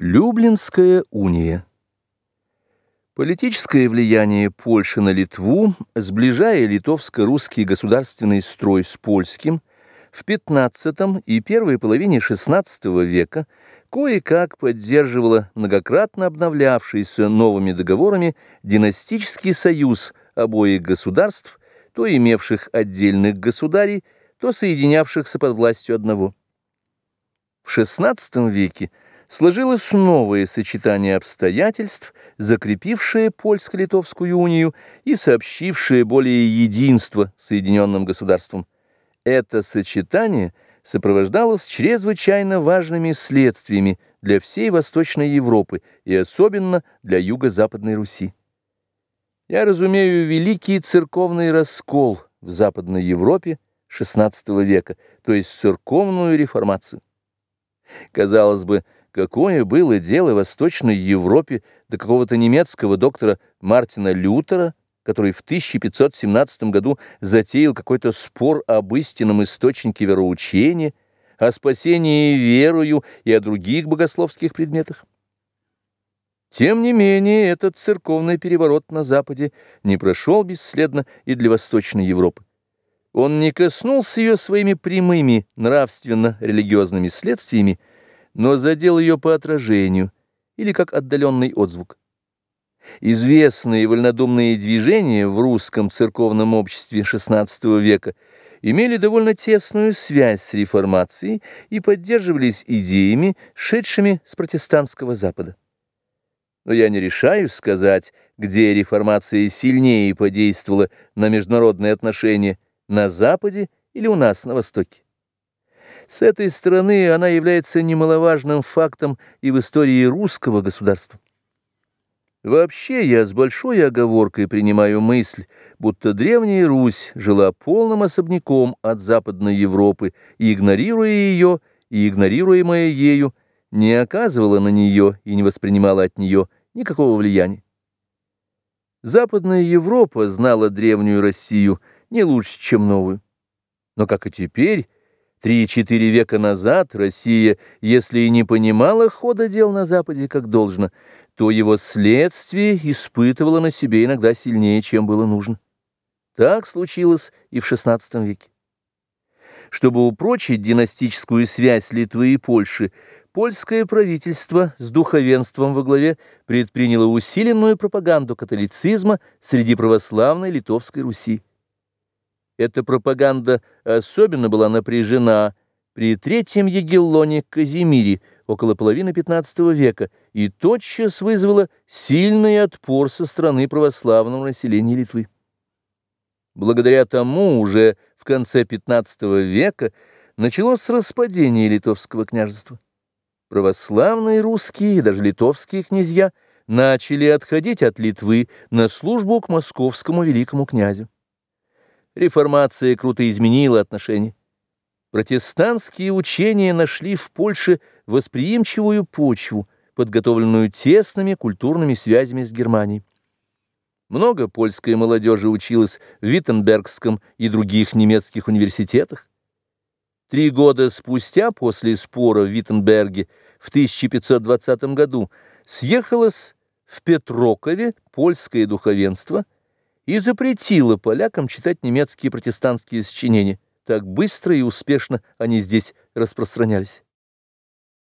Люблинская уния Политическое влияние Польши на Литву, сближая литовско-русский государственный строй с польским, в XV и первой половине XVI века кое-как поддерживало многократно обновлявшийся новыми договорами династический союз обоих государств, то имевших отдельных государей, то соединявшихся под властью одного. В XVI веке сложилось новое сочетание обстоятельств, закрепившее польско-литовскую унию и сообщившее более единство Соединенным государствам. Это сочетание сопровождалось чрезвычайно важными следствиями для всей Восточной Европы и особенно для Юго-Западной Руси. Я разумею великий церковный раскол в Западной Европе XVI века, то есть церковную реформацию. Казалось бы, какое было дело в Восточной Европе до какого-то немецкого доктора Мартина Лютера, который в 1517 году затеял какой-то спор об истинном источнике вероучения, о спасении верою и о других богословских предметах. Тем не менее, этот церковный переворот на Западе не прошел бесследно и для Восточной Европы. Он не коснулся ее своими прямыми нравственно-религиозными следствиями, но задел ее по отражению или как отдаленный отзвук. Известные вольнодумные движения в русском церковном обществе XVI века имели довольно тесную связь с реформацией и поддерживались идеями, шедшими с протестантского Запада. Но я не решаюсь сказать, где реформация сильнее подействовала на международные отношения, на Западе или у нас на Востоке. С этой стороны она является немаловажным фактом и в истории русского государства. Вообще я с большой оговоркой принимаю мысль, будто Древняя Русь жила полным особняком от Западной Европы, и, игнорируя ее, и игнорируемая ею, не оказывала на нее и не воспринимала от нее никакого влияния. Западная Европа знала Древнюю Россию не лучше, чем новую. Но, как и теперь, Три-четыре века назад Россия, если и не понимала хода дел на Западе как должно, то его следствие испытывала на себе иногда сильнее, чем было нужно. Так случилось и в XVI веке. Чтобы упрочить династическую связь Литвы и Польши, польское правительство с духовенством во главе предприняло усиленную пропаганду католицизма среди православной Литовской Руси. Эта пропаганда особенно была напряжена при третьем Егеллоне Казимире около половины XV века и тотчас вызвала сильный отпор со стороны православного населения Литвы. Благодаря тому уже в конце XV века началось распадение литовского княжества. Православные русские и даже литовские князья начали отходить от Литвы на службу к московскому великому князю. Реформация круто изменила отношения. Протестантские учения нашли в Польше восприимчивую почву, подготовленную тесными культурными связями с Германией. Много польской молодежи училась в Виттенбергском и других немецких университетах. Три года спустя, после спора в Виттенберге, в 1520 году, съехалось в Петрокове польское духовенство – и запретила полякам читать немецкие протестантские сочинения. Так быстро и успешно они здесь распространялись.